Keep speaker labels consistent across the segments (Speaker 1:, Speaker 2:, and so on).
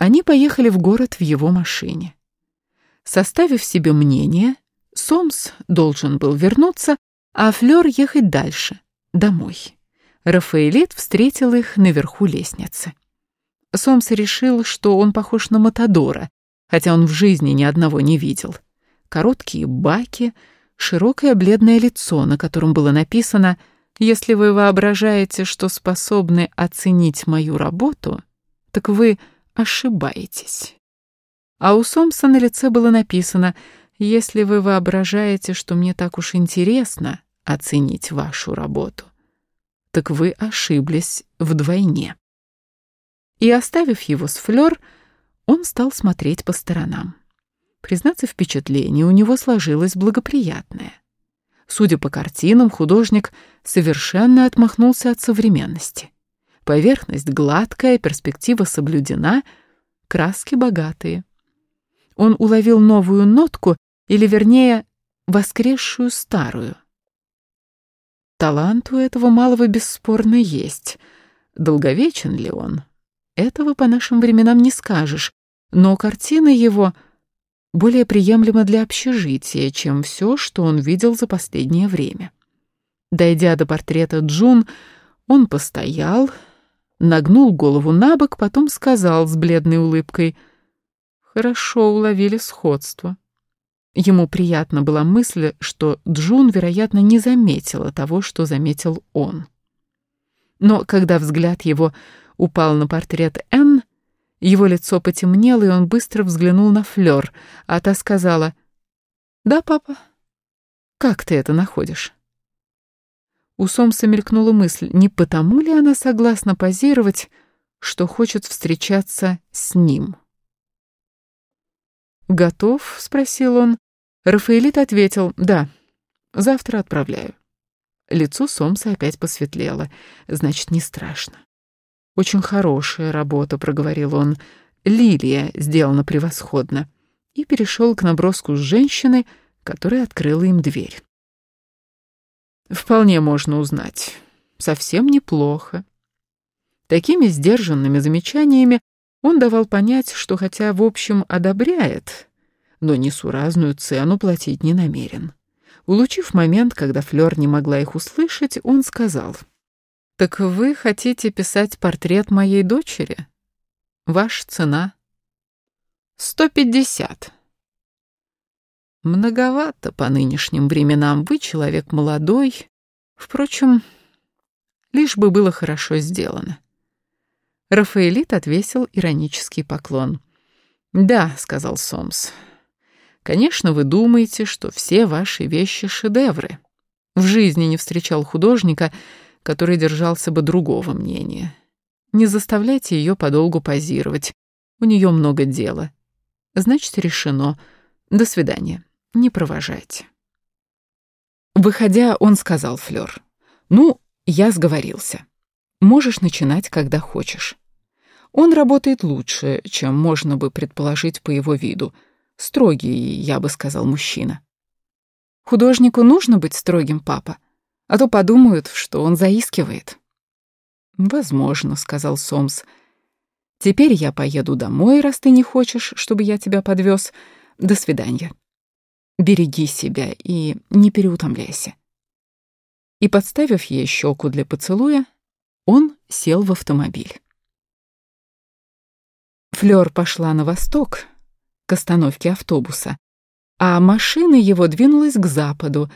Speaker 1: Они поехали в город в его машине. Составив себе мнение, Сомс должен был вернуться, а Флёр ехать дальше, домой. Рафаэлит встретил их наверху лестницы. Сомс решил, что он похож на Матадора, хотя он в жизни ни одного не видел. Короткие баки, широкое бледное лицо, на котором было написано «Если вы воображаете, что способны оценить мою работу, так вы ошибаетесь». А у Сомса на лице было написано «Если вы воображаете, что мне так уж интересно оценить вашу работу, так вы ошиблись вдвойне». И оставив его с Флёр, он стал смотреть по сторонам. Признаться, впечатление у него сложилось благоприятное. Судя по картинам, художник совершенно отмахнулся от современности. Поверхность гладкая, перспектива соблюдена, краски богатые. Он уловил новую нотку, или вернее, воскресшую старую. Талант у этого малого бесспорно есть. Долговечен ли он? Этого по нашим временам не скажешь, но картина его более приемлема для общежития, чем все, что он видел за последнее время. Дойдя до портрета Джун, он постоял, нагнул голову на бок, потом сказал с бледной улыбкой «Хорошо уловили сходство». Ему приятна была мысль, что Джун, вероятно, не заметила того, что заметил он. Но когда взгляд его упал на портрет Энн, его лицо потемнело, и он быстро взглянул на Флёр, а та сказала, «Да, папа, как ты это находишь?» У Сомса мелькнула мысль, не потому ли она согласна позировать, что хочет встречаться с ним. «Готов?» — спросил он. Рафаэлит ответил, «Да, завтра отправляю». Лицо Сомса опять посветлело, значит, не страшно. «Очень хорошая работа», — проговорил он. «Лилия сделана превосходно». И перешел к наброску с женщиной, которая открыла им дверь. «Вполне можно узнать. Совсем неплохо». Такими сдержанными замечаниями он давал понять, что хотя в общем одобряет, но несуразную цену платить не намерен. Улучив момент, когда Флёр не могла их услышать, он сказал — «Так вы хотите писать портрет моей дочери? Ваша цена?» «Сто пятьдесят». «Многовато по нынешним временам. Вы человек молодой. Впрочем, лишь бы было хорошо сделано». Рафаэлит отвесил иронический поклон. «Да», — сказал Сомс, — «конечно, вы думаете, что все ваши вещи — шедевры. В жизни не встречал художника, — который держался бы другого мнения. Не заставляйте ее подолгу позировать. У нее много дела. Значит, решено. До свидания. Не провожайте. Выходя, он сказал Флёр. «Ну, я сговорился. Можешь начинать, когда хочешь. Он работает лучше, чем можно бы предположить по его виду. Строгий, я бы сказал, мужчина». «Художнику нужно быть строгим, папа?» а то подумают, что он заискивает». «Возможно», — сказал Сомс. «Теперь я поеду домой, раз ты не хочешь, чтобы я тебя подвез. До свидания. Береги себя и не переутомляйся». И, подставив ей щеку для поцелуя, он сел в автомобиль. Флёр пошла на восток, к остановке автобуса, а машина его двинулась к западу,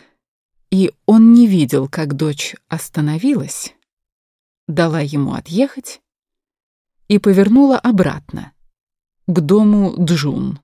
Speaker 1: и он не видел, как дочь остановилась, дала ему отъехать и повернула обратно, к дому Джун.